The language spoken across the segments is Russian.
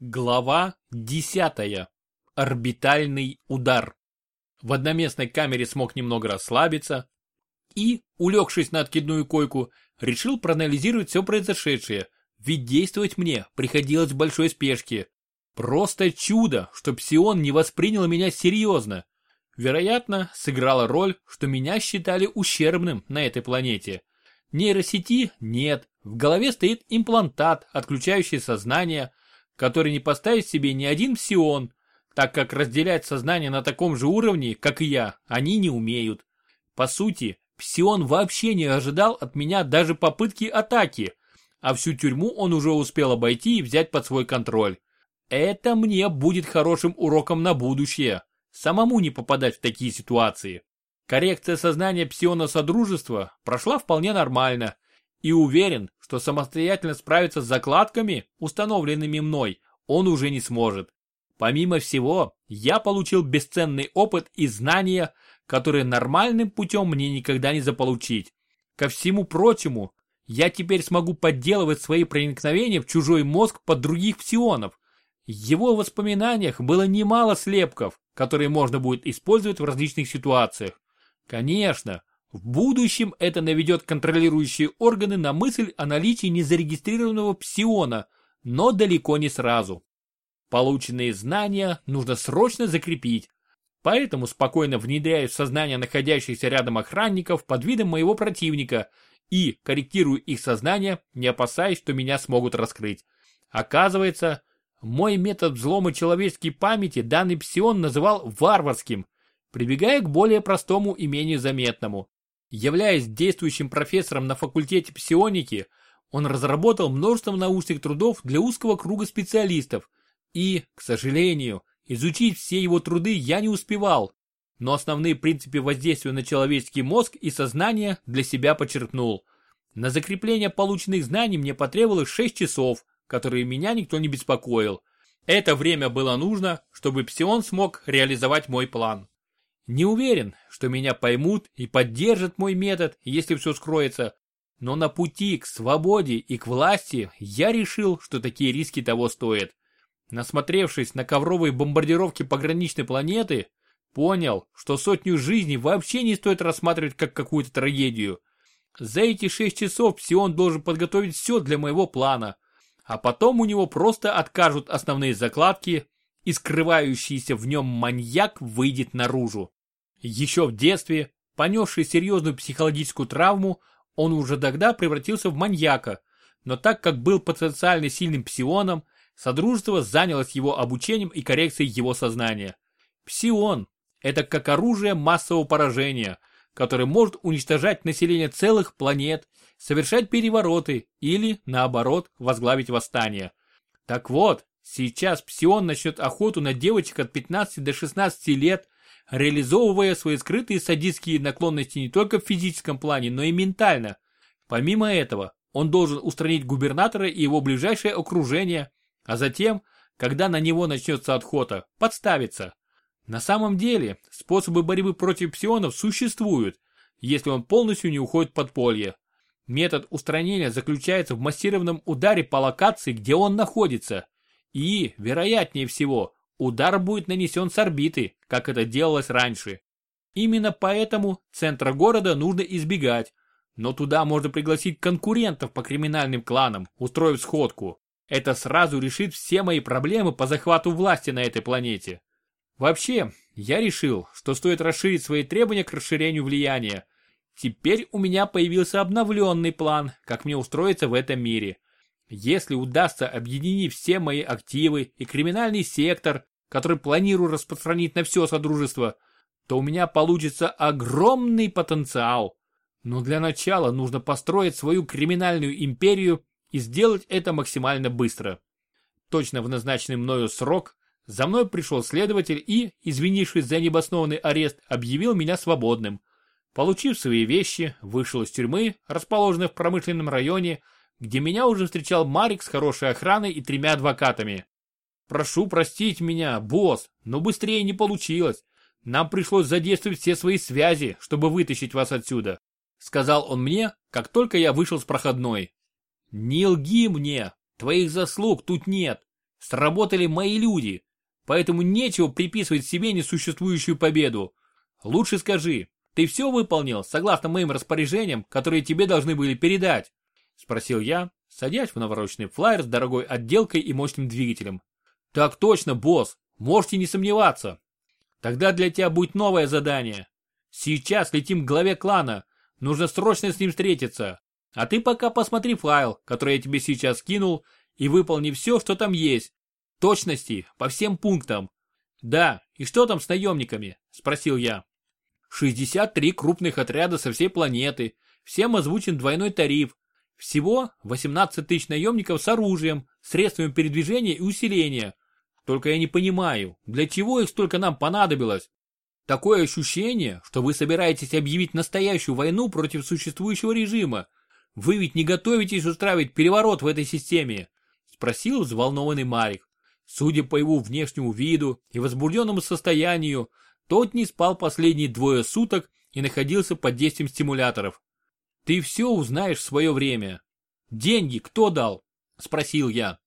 Глава 10. Орбитальный удар. В одноместной камере смог немного расслабиться и, улегшись на откидную койку, решил проанализировать все произошедшее, ведь действовать мне приходилось в большой спешке. Просто чудо, что Псион не воспринял меня серьезно. Вероятно, сыграла роль, что меня считали ущербным на этой планете. Нейросети нет, в голове стоит имплантат, отключающий сознание, который не поставит себе ни один псион, так как разделять сознание на таком же уровне, как и я, они не умеют. По сути, псион вообще не ожидал от меня даже попытки атаки, а всю тюрьму он уже успел обойти и взять под свой контроль. Это мне будет хорошим уроком на будущее, самому не попадать в такие ситуации. Коррекция сознания псиона Содружества прошла вполне нормально, и уверен, что самостоятельно справиться с закладками, установленными мной, он уже не сможет. Помимо всего, я получил бесценный опыт и знания, которые нормальным путем мне никогда не заполучить. Ко всему прочему, я теперь смогу подделывать свои проникновения в чужой мозг под других псионов. В его воспоминаниях было немало слепков, которые можно будет использовать в различных ситуациях. Конечно, в будущем это наведет контролирующие органы на мысль о наличии незарегистрированного псиона, но далеко не сразу. Полученные знания нужно срочно закрепить, поэтому спокойно внедряю в сознание находящихся рядом охранников под видом моего противника и корректирую их сознание, не опасаясь, что меня смогут раскрыть. Оказывается, мой метод взлома человеческой памяти данный псион называл варварским, прибегая к более простому и менее заметному. Являясь действующим профессором на факультете псионики, он разработал множество научных трудов для узкого круга специалистов, и, к сожалению, изучить все его труды я не успевал, но основные принципы воздействия на человеческий мозг и сознание для себя подчеркнул. На закрепление полученных знаний мне потребовалось 6 часов, которые меня никто не беспокоил. Это время было нужно, чтобы Псион смог реализовать мой план. Не уверен, что меня поймут и поддержат мой метод, если все скроется, но на пути к свободе и к власти я решил, что такие риски того стоят. Насмотревшись на ковровые бомбардировки пограничной планеты, понял, что сотню жизней вообще не стоит рассматривать как какую-то трагедию. За эти шесть часов Псион должен подготовить все для моего плана, а потом у него просто откажут основные закладки, и скрывающийся в нем маньяк выйдет наружу. Еще в детстве, понесший серьезную психологическую травму, он уже тогда превратился в маньяка, но так как был потенциально сильным псионом, Содружество занялось его обучением и коррекцией его сознания. Псион – это как оружие массового поражения, которое может уничтожать население целых планет, совершать перевороты или, наоборот, возглавить восстание. Так вот, сейчас Псион начнет охоту на девочек от 15 до 16 лет – реализовывая свои скрытые садистские наклонности не только в физическом плане, но и ментально. Помимо этого, он должен устранить губернатора и его ближайшее окружение, а затем, когда на него начнется отхота, подставиться. На самом деле, способы борьбы против псионов существуют, если он полностью не уходит в подполье. Метод устранения заключается в массированном ударе по локации, где он находится. И, вероятнее всего, удар будет нанесен с орбиты, как это делалось раньше. Именно поэтому центра города нужно избегать, но туда можно пригласить конкурентов по криминальным кланам, устроив сходку. Это сразу решит все мои проблемы по захвату власти на этой планете. Вообще, я решил, что стоит расширить свои требования к расширению влияния. Теперь у меня появился обновленный план, как мне устроиться в этом мире. Если удастся объединить все мои активы и криминальный сектор, который планирую распространить на все Содружество, то у меня получится огромный потенциал. Но для начала нужно построить свою криминальную империю и сделать это максимально быстро. Точно в назначенный мною срок за мной пришел следователь и, извинившись за необоснованный арест, объявил меня свободным. Получив свои вещи, вышел из тюрьмы, расположенной в промышленном районе, где меня уже встречал Марик с хорошей охраной и тремя адвокатами. «Прошу простить меня, босс, но быстрее не получилось. Нам пришлось задействовать все свои связи, чтобы вытащить вас отсюда», сказал он мне, как только я вышел с проходной. «Не лги мне, твоих заслуг тут нет. Сработали мои люди, поэтому нечего приписывать себе несуществующую победу. Лучше скажи, ты все выполнил согласно моим распоряжениям, которые тебе должны были передать? Спросил я, садясь в навороченный флайер с дорогой отделкой и мощным двигателем. Так точно, босс, можете не сомневаться. Тогда для тебя будет новое задание. Сейчас летим к главе клана, нужно срочно с ним встретиться. А ты пока посмотри файл, который я тебе сейчас скинул, и выполни все, что там есть. Точности, по всем пунктам. Да, и что там с наемниками? Спросил я. 63 крупных отряда со всей планеты. Всем озвучен двойной тариф. Всего 18 тысяч наемников с оружием, средствами передвижения и усиления. Только я не понимаю, для чего их столько нам понадобилось? Такое ощущение, что вы собираетесь объявить настоящую войну против существующего режима. Вы ведь не готовитесь устраивать переворот в этой системе? Спросил взволнованный Марик. Судя по его внешнему виду и возбужденному состоянию, тот не спал последние двое суток и находился под действием стимуляторов. Ты все узнаешь в свое время. Деньги кто дал? Спросил я.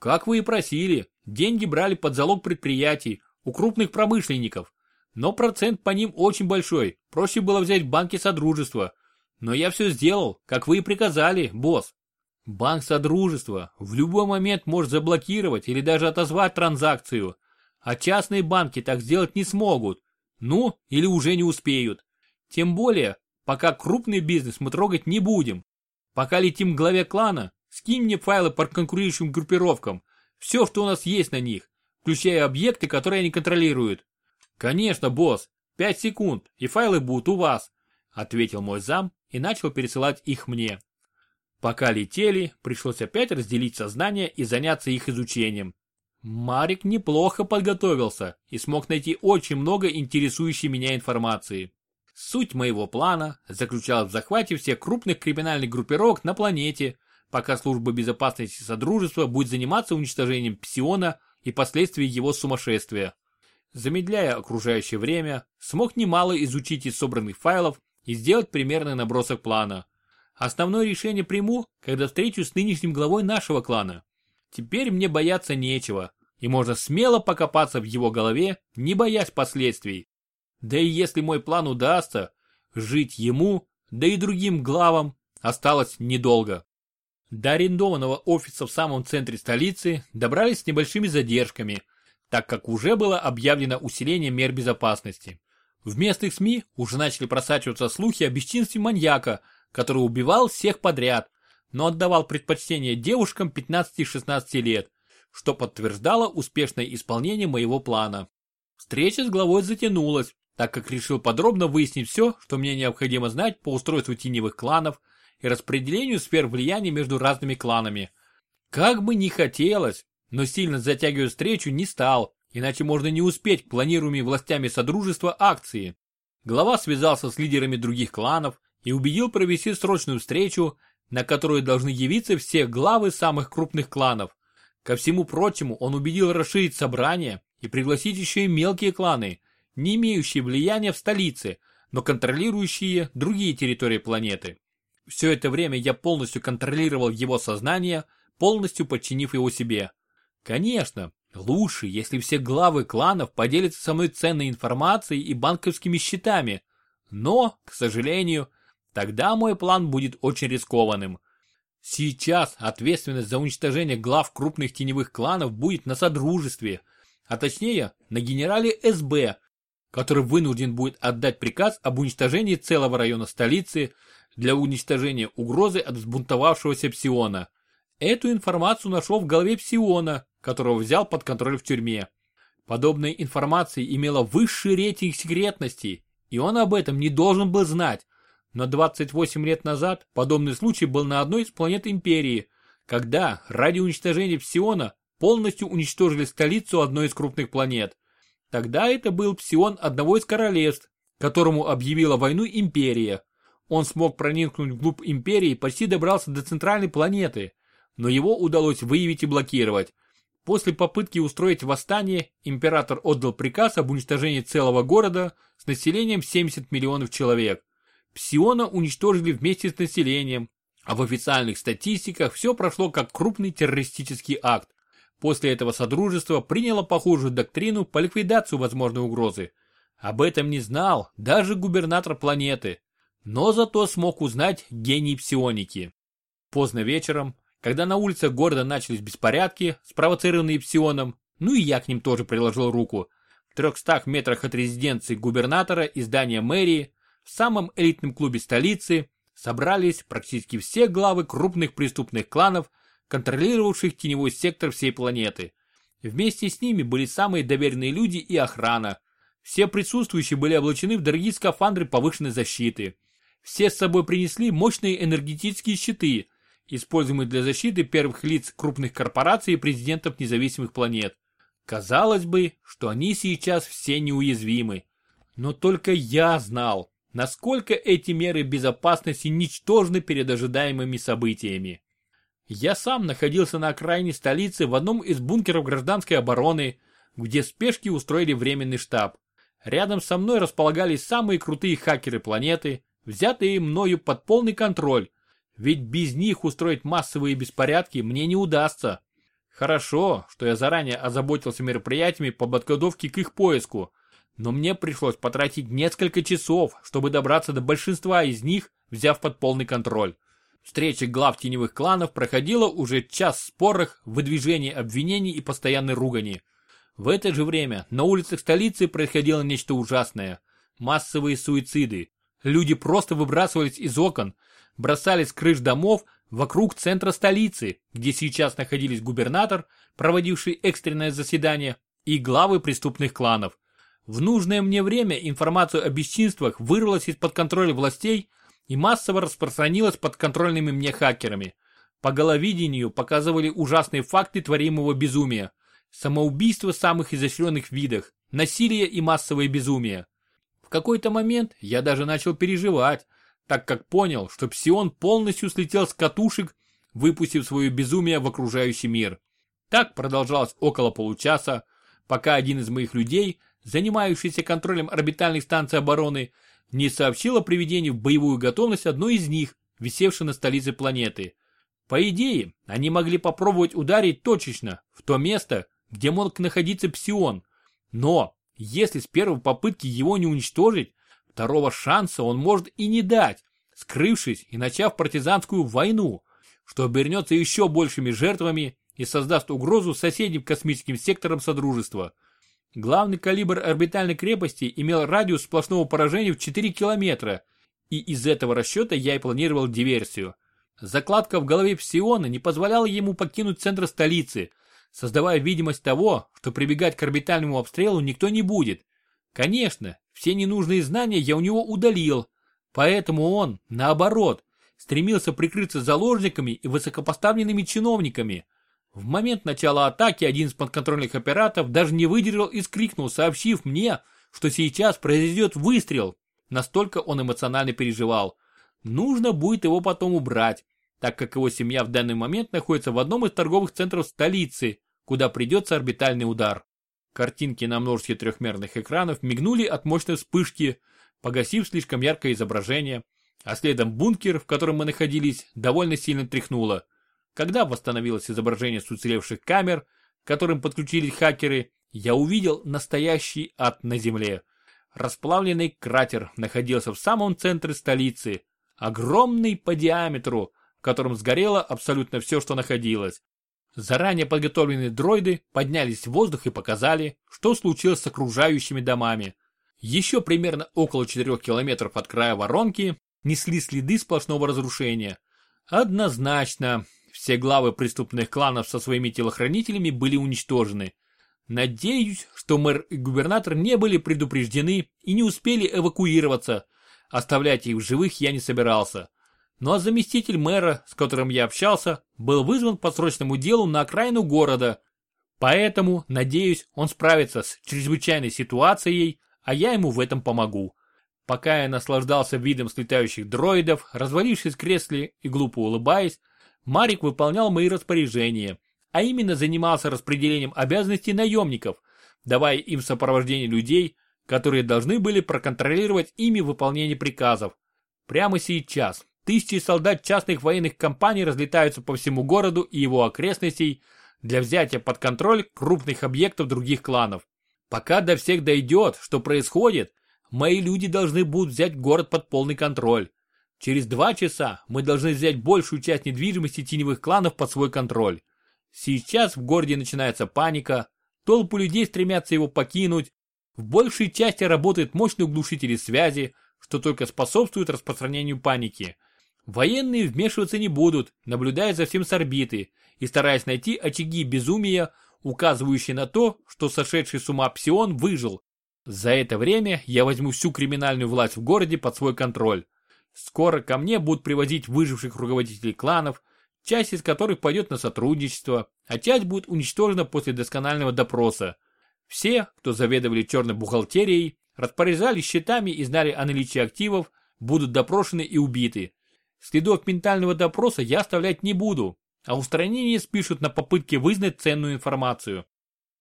Как вы и просили, деньги брали под залог предприятий, у крупных промышленников. Но процент по ним очень большой, проще было взять в банке Содружества. Но я все сделал, как вы и приказали, босс. Банк Содружества в любой момент может заблокировать или даже отозвать транзакцию. А частные банки так сделать не смогут. Ну, или уже не успеют. Тем более, пока крупный бизнес мы трогать не будем. Пока летим к главе клана, скинь мне файлы по конкурирующим группировкам. Все, что у нас есть на них, включая объекты, которые они контролируют. Конечно, босс, пять секунд, и файлы будут у вас, ответил мой зам и начал пересылать их мне. Пока летели, пришлось опять разделить сознание и заняться их изучением. Марик неплохо подготовился и смог найти очень много интересующей меня информации. Суть моего плана заключалась в захвате всех крупных криминальных группировок на планете, пока служба безопасности Содружества будет заниматься уничтожением Псиона и последствий его сумасшествия. Замедляя окружающее время, смог немало изучить из собранных файлов и сделать примерный набросок плана. Основное решение приму, когда встречусь с нынешним главой нашего клана. Теперь мне бояться нечего, и можно смело покопаться в его голове, не боясь последствий. Да и если мой план удастся, жить ему, да и другим главам, осталось недолго. До арендованного офиса в самом центре столицы добрались с небольшими задержками, так как уже было объявлено усиление мер безопасности. В местных СМИ уже начали просачиваться слухи о бесчинстве маньяка, который убивал всех подряд, но отдавал предпочтение девушкам 15-16 лет, что подтверждало успешное исполнение моего плана. Встреча с главой затянулась, так как решил подробно выяснить все, что мне необходимо знать по устройству теневых кланов и распределению сфер влияния между разными кланами. Как бы ни хотелось, но сильно затягивать встречу не стал, иначе можно не успеть к планируемой властями Содружества акции. Глава связался с лидерами других кланов, и убедил провести срочную встречу, на которую должны явиться все главы самых крупных кланов. Ко всему прочему, он убедил расширить собрание и пригласить еще и мелкие кланы, не имеющие влияния в столице, но контролирующие другие территории планеты. Все это время я полностью контролировал его сознание, полностью подчинив его себе. Конечно, лучше, если все главы кланов поделятся со мной ценной информацией и банковскими счетами, но, к сожалению, Тогда мой план будет очень рискованным. Сейчас ответственность за уничтожение глав крупных теневых кланов будет на Содружестве, а точнее на генерале СБ, который вынужден будет отдать приказ об уничтожении целого района столицы для уничтожения угрозы от взбунтовавшегося Псиона. Эту информацию нашел в голове Псиона, которого взял под контроль в тюрьме. Подобная информация имела высший рейтинг секретности, и он об этом не должен был знать, но 28 лет назад подобный случай был на одной из планет Империи, когда ради уничтожения Псиона полностью уничтожили столицу одной из крупных планет. Тогда это был Псион одного из королевств, которому объявила войну Империя. Он смог проникнуть вглубь Империи и почти добрался до центральной планеты, но его удалось выявить и блокировать. После попытки устроить восстание, император отдал приказ об уничтожении целого города с населением 70 миллионов человек. Псиона уничтожили вместе с населением, а в официальных статистиках все прошло как крупный террористический акт. После этого Содружество приняло похожую доктрину по ликвидации возможной угрозы. Об этом не знал даже губернатор планеты, но зато смог узнать гений псионики. Поздно вечером, когда на улицах города начались беспорядки, спровоцированные псионом, ну и я к ним тоже приложил руку, в 300 метрах от резиденции губернатора и здания мэрии, в самом элитном клубе столицы, собрались практически все главы крупных преступных кланов, контролировавших теневой сектор всей планеты. Вместе с ними были самые доверенные люди и охрана. Все присутствующие были облачены в дорогие скафандры повышенной защиты. Все с собой принесли мощные энергетические щиты, используемые для защиты первых лиц крупных корпораций и президентов независимых планет. Казалось бы, что они сейчас все неуязвимы. Но только я знал, насколько эти меры безопасности ничтожны перед ожидаемыми событиями. Я сам находился на окраине столицы в одном из бункеров гражданской обороны, где спешки устроили временный штаб. Рядом со мной располагались самые крутые хакеры планеты, взятые мною под полный контроль, ведь без них устроить массовые беспорядки мне не удастся. Хорошо, что я заранее озаботился мероприятиями по подготовке к их поиску, но мне пришлось потратить несколько часов, чтобы добраться до большинства из них, взяв под полный контроль. Встреча глав теневых кланов проходила уже час спорах, выдвижении обвинений и постоянной ругани. В это же время на улицах столицы происходило нечто ужасное. Массовые суициды. Люди просто выбрасывались из окон, бросались с крыш домов вокруг центра столицы, где сейчас находились губернатор, проводивший экстренное заседание, и главы преступных кланов. В нужное мне время информацию о бесчинствах вырвалась из-под контроля властей – и массово распространилась под контрольными мне хакерами. По головидению показывали ужасные факты творимого безумия. Самоубийство в самых изощренных видах, насилие и массовое безумие. В какой-то момент я даже начал переживать, так как понял, что Псион полностью слетел с катушек, выпустив свое безумие в окружающий мир. Так продолжалось около получаса, пока один из моих людей, занимающийся контролем орбитальных станций обороны, не сообщил о приведении в боевую готовность одной из них, висевшей на столице планеты. По идее, они могли попробовать ударить точечно, в то место, где мог находиться Псион. Но, если с первой попытки его не уничтожить, второго шанса он может и не дать, скрывшись и начав партизанскую войну, что обернется еще большими жертвами и создаст угрозу соседним космическим секторам Содружества. Главный калибр орбитальной крепости имел радиус сплошного поражения в 4 километра, и из этого расчета я и планировал диверсию. Закладка в голове Псиона не позволяла ему покинуть центр столицы, создавая видимость того, что прибегать к орбитальному обстрелу никто не будет. Конечно, все ненужные знания я у него удалил, поэтому он, наоборот, стремился прикрыться заложниками и высокопоставленными чиновниками, в момент начала атаки один из подконтрольных операторов даже не выдержал и скрикнул, сообщив мне, что сейчас произойдет выстрел. Настолько он эмоционально переживал. Нужно будет его потом убрать, так как его семья в данный момент находится в одном из торговых центров столицы, куда придется орбитальный удар. Картинки на множестве трехмерных экранов мигнули от мощной вспышки, погасив слишком яркое изображение, а следом бункер, в котором мы находились, довольно сильно тряхнуло. Когда восстановилось изображение с уцелевших камер, к которым подключились хакеры, я увидел настоящий ад на земле. Расплавленный кратер находился в самом центре столицы, огромный по диаметру, в котором сгорело абсолютно все, что находилось. Заранее подготовленные дроиды поднялись в воздух и показали, что случилось с окружающими домами. Еще примерно около 4 километров от края воронки несли следы сплошного разрушения. Однозначно, все главы преступных кланов со своими телохранителями были уничтожены. Надеюсь, что мэр и губернатор не были предупреждены и не успели эвакуироваться. Оставлять их в живых я не собирался. Ну а заместитель мэра, с которым я общался, был вызван по срочному делу на окраину города. Поэтому, надеюсь, он справится с чрезвычайной ситуацией, а я ему в этом помогу. Пока я наслаждался видом слетающих дроидов, развалившись в кресле и глупо улыбаясь, Марик выполнял мои распоряжения, а именно занимался распределением обязанностей наемников, давая им сопровождение людей, которые должны были проконтролировать ими выполнение приказов. Прямо сейчас тысячи солдат частных военных компаний разлетаются по всему городу и его окрестностей, для взятия под контроль крупных объектов других кланов. Пока до всех дойдет, что происходит, мои люди должны будут взять город под полный контроль. Через два часа мы должны взять большую часть недвижимости теневых кланов под свой контроль. Сейчас в городе начинается паника, толпы людей стремятся его покинуть, в большей части работают мощные углушители связи, что только способствует распространению паники. Военные вмешиваться не будут, наблюдая за всем с орбиты и стараясь найти очаги безумия, указывающие на то, что сошедший с ума Псион выжил. За это время я возьму всю криминальную власть в городе под свой контроль. Скоро ко мне будут привозить выживших руководителей кланов, часть из которых пойдет на сотрудничество, а часть будет уничтожена после досконального допроса. Все, кто заведовали черной бухгалтерией, распоряжались счетами и знали о наличии активов, будут допрошены и убиты. Следов ментального допроса я оставлять не буду, а устранение спишут на попытке вызнать ценную информацию.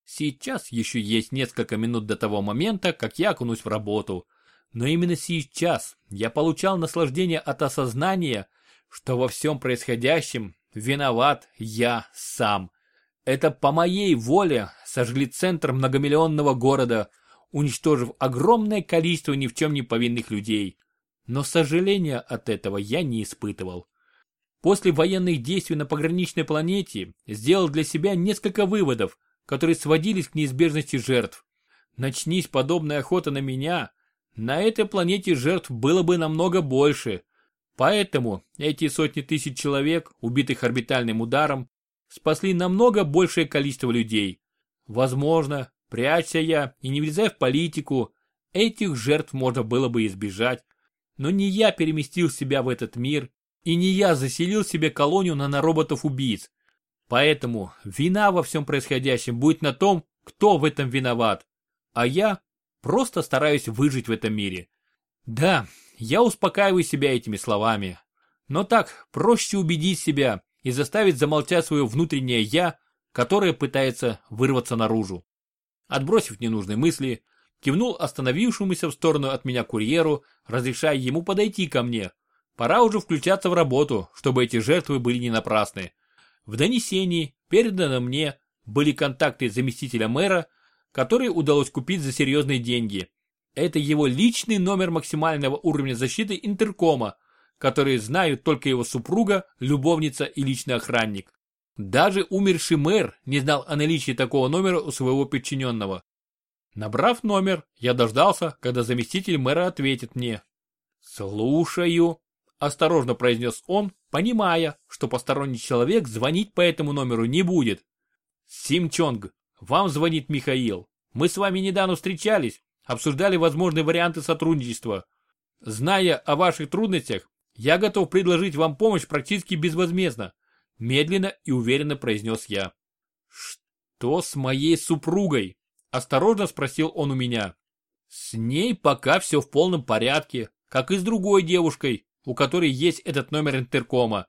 Сейчас еще есть несколько минут до того момента, как я окунусь в работу. Но именно сейчас я получал наслаждение от осознания, что во всем происходящем виноват я сам. Это по моей воле сожгли центр многомиллионного города, уничтожив огромное количество ни в чем не повинных людей. Но сожаления от этого я не испытывал. После военных действий на пограничной планете сделал для себя несколько выводов, которые сводились к неизбежности жертв. Начнись подобная охота на меня, на этой планете жертв было бы намного больше. Поэтому эти сотни тысяч человек, убитых орбитальным ударом, спасли намного большее количество людей. Возможно, прячься я и не влезая в политику, этих жертв можно было бы избежать. Но не я переместил себя в этот мир, и не я заселил себе колонию нанороботов-убийц. Поэтому вина во всем происходящем будет на том, кто в этом виноват. А я просто стараюсь выжить в этом мире. Да, я успокаиваю себя этими словами. Но так проще убедить себя и заставить замолчать свое внутреннее «я», которое пытается вырваться наружу. Отбросив ненужные мысли, кивнул остановившемуся в сторону от меня курьеру, разрешая ему подойти ко мне. Пора уже включаться в работу, чтобы эти жертвы были не напрасны. В донесении, переданном мне, были контакты заместителя мэра, которые удалось купить за серьезные деньги. Это его личный номер максимального уровня защиты интеркома, который знают только его супруга, любовница и личный охранник. Даже умерший мэр не знал о наличии такого номера у своего подчиненного. Набрав номер, я дождался, когда заместитель мэра ответит мне. «Слушаю», – осторожно произнес он, понимая, что посторонний человек звонить по этому номеру не будет. «Симчонг, вам звонит Михаил. Мы с вами недавно встречались, обсуждали возможные варианты сотрудничества. Зная о ваших трудностях, я готов предложить вам помощь практически безвозмездно, медленно и уверенно произнес я. Что с моей супругой? Осторожно спросил он у меня. С ней пока все в полном порядке, как и с другой девушкой, у которой есть этот номер интеркома.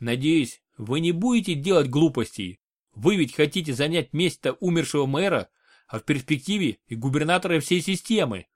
Надеюсь, вы не будете делать глупостей. Вы ведь хотите занять место умершего мэра, а в перспективе и губернатора всей системы.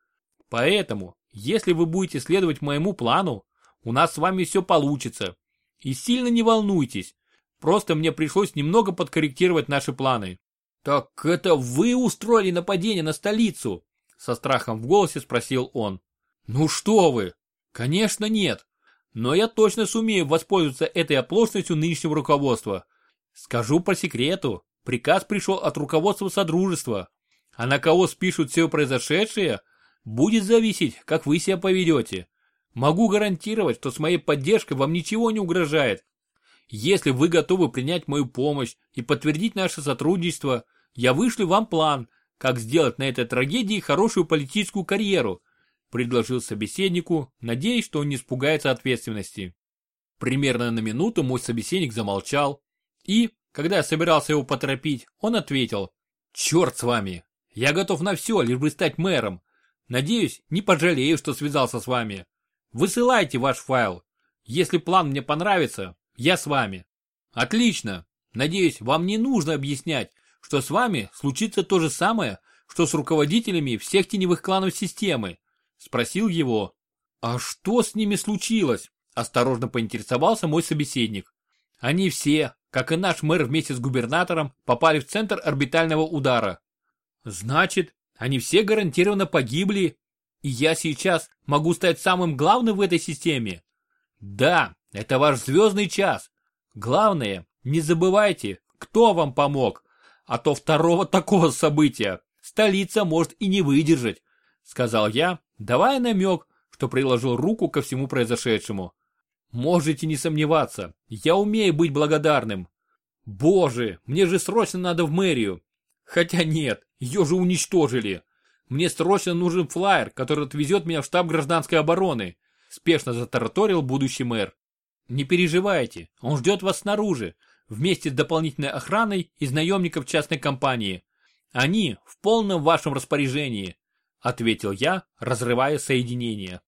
Поэтому, если вы будете следовать моему плану, у нас с вами все получится. И сильно не волнуйтесь. Просто мне пришлось немного подкорректировать наши планы. Так это вы устроили нападение на столицу? Со страхом в голосе спросил он. Ну что вы? Конечно нет. Но я точно сумею воспользоваться этой оплошностью нынешнего руководства. Скажу по секрету. Приказ пришел от руководства Содружества. А на кого спишут все произошедшее, будет зависеть, как вы себя поведете. Могу гарантировать, что с моей поддержкой вам ничего не угрожает. Если вы готовы принять мою помощь и подтвердить наше сотрудничество, я вышлю вам план, как сделать на этой трагедии хорошую политическую карьеру, предложил собеседнику, надеясь, что он не испугается ответственности. Примерно на минуту мой собеседник замолчал, и, когда я собирался его поторопить, он ответил, «Черт с вами, я готов на все, лишь бы стать мэром. Надеюсь, не пожалею, что связался с вами. Высылайте ваш файл. Если план мне понравится, я с вами. Отлично. Надеюсь, вам не нужно объяснять, что с вами случится то же самое, что с руководителями всех теневых кланов системы. Спросил его. А что с ними случилось? Осторожно поинтересовался мой собеседник. Они все, как и наш мэр вместе с губернатором, попали в центр орбитального удара. Значит, они все гарантированно погибли, и я сейчас могу стать самым главным в этой системе? Да, это ваш звездный час. Главное, не забывайте, кто вам помог, а то второго такого события столица может и не выдержать, сказал я, давая намек, что приложил руку ко всему произошедшему. Можете не сомневаться, я умею быть благодарным. Боже, мне же срочно надо в мэрию. Хотя нет, ее же уничтожили. Мне срочно нужен флайер, который отвезет меня в штаб гражданской обороны. Спешно затараторил будущий мэр. Не переживайте, он ждет вас снаружи, вместе с дополнительной охраной из наемников частной компании. Они в полном вашем распоряжении, ответил я, разрывая соединение.